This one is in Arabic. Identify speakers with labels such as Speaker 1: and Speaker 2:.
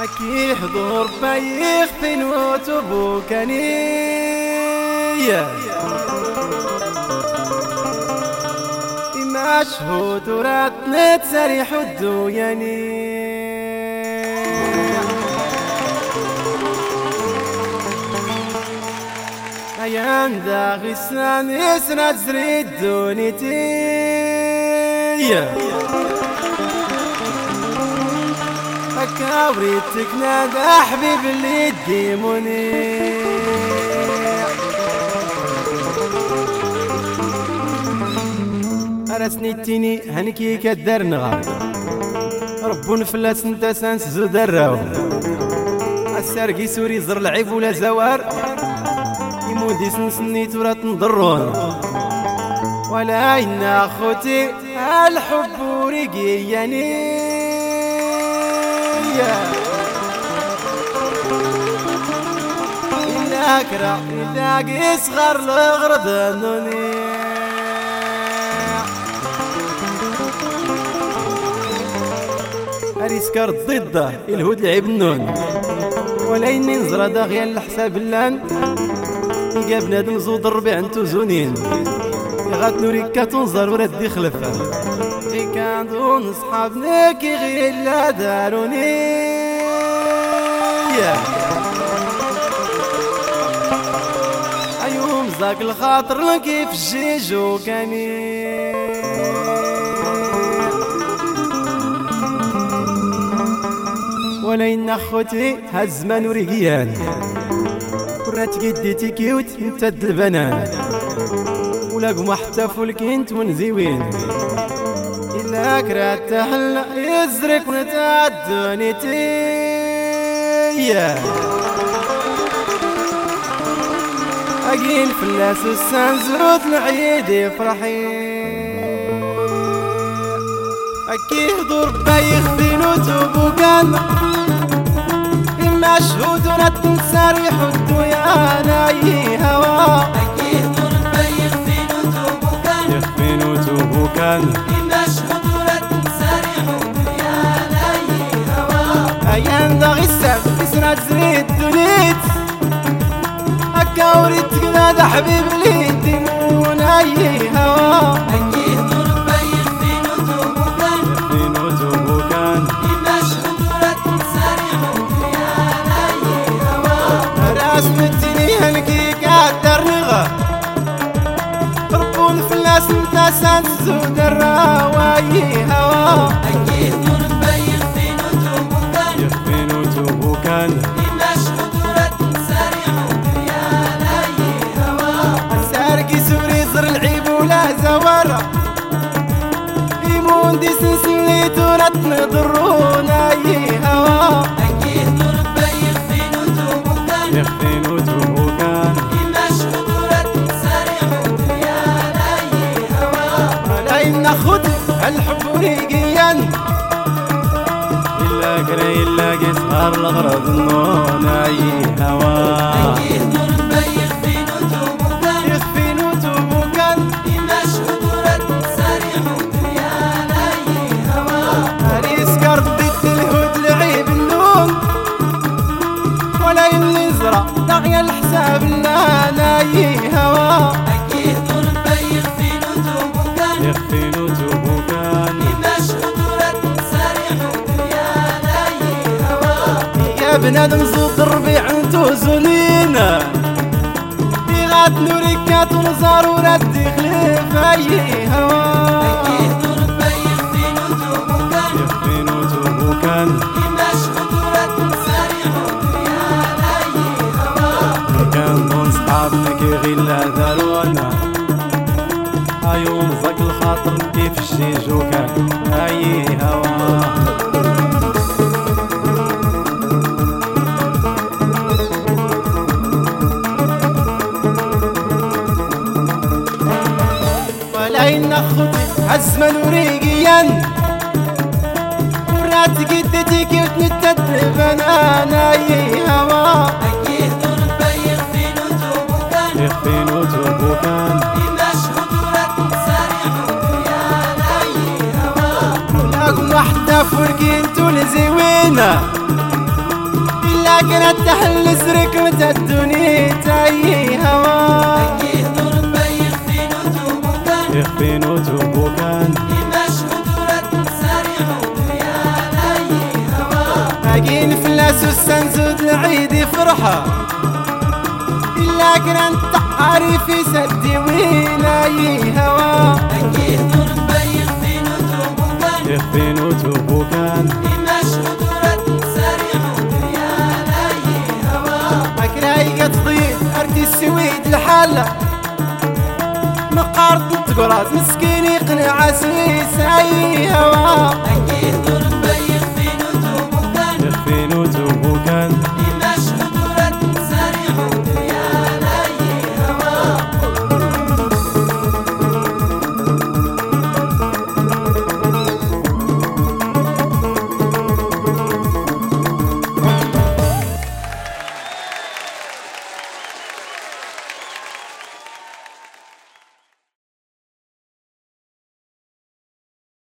Speaker 1: أكي حضور بايخ في نوت بوكانية إما شهود ورات نتسريح الدوياني أيام داغي سنان يسنى زريد دونيتي. هكا وريتك نادى حبيب اللي ديموني راسني التيني هنكي كدار نغا ربو نفلاس انت سانس زود الراو السارقي سوري زر العيب ولا زوار. يمودي سنسني تورا تنضرون. ولا إن أخوتي الحب ورقي يعني إلا كرا إلا صغر الغرب النوني أريسكر ضده الهود لعب النون. ولا إني نزرى داغيا الحساب اللان. يلقى بنادم زود الربيع أنتو زونين. يغات نوري كاتونزر ورد دي خلفة. كان دون صحابنا كي غير لا داروني. أيوم زاك الخاطر كيف الجيجو كاني ولين أخوتي هالزمان ورقيان ورات قديتي كيوت انت البنان. ولا قمح حتى فولكينت ونزيوين إلا كرات تحل يزرك ونتعدوني تيا. أقين فلاس السنزروت العيد يفرحي أكي دور بايخ دينو توبو كان إما شهود نتنساري حدو يا ناي هوا.
Speaker 2: كان.
Speaker 1: دا غسام تسرع تزريد دونيت هكا وريت تقناد حبيب لي ديمون اي هوا.
Speaker 2: أكيد
Speaker 1: ربون فلاس متاسان زود الرواي هوا
Speaker 2: أكيد ضربي يخفين وتوبوكان
Speaker 1: يخفين وتوبوكان
Speaker 2: إماش خطورة سريع يا لاي هوا
Speaker 1: السارقي سوري زر العيب ولا زوارة يمون دي سنسلي تورت نضرون اي هوا قري إلا قصهر الغرض النون اي هوا.
Speaker 2: هوا يا
Speaker 1: بنادم زود الربيع انتو زنينة بغات نوريكات ونزار وردي خليف اي هوا كان دون صحابنا كي دارونا ايوم زاك الخاطر كيف الشيجو كان اي هوا ولا إن أخوتي عزما وريقيا ورات قدتي كيف نتدرب أنا أي هوا.
Speaker 2: أكيد ضربي يخفين وتوبوكان
Speaker 1: يخفين وتوبوكان
Speaker 2: إماش خطورة سريع يا لاي هوا.
Speaker 1: ولاكم واحدة فرقين تولزيوينة إلا كانت تحل سرك متى الدنيا تاي هوا.
Speaker 2: لي هوا
Speaker 1: باقين فلاس والسنزود العيد فرحة. إلا كانت عارفي سدي ويلاي هوا.
Speaker 2: يهدر بيخ في نتوب كان
Speaker 1: يخفي نوتو كان
Speaker 2: إماش هدورة سريع يا لي هوا
Speaker 1: مكراي تضيد أرتي السويد الحالة نقارض تقراز مسكين يقنع عسيس أيوا أكيد.